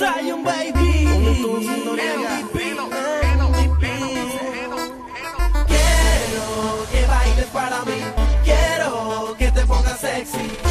Zion, baby. Quiero que bailes para mí. Quiero que te pongas sexy.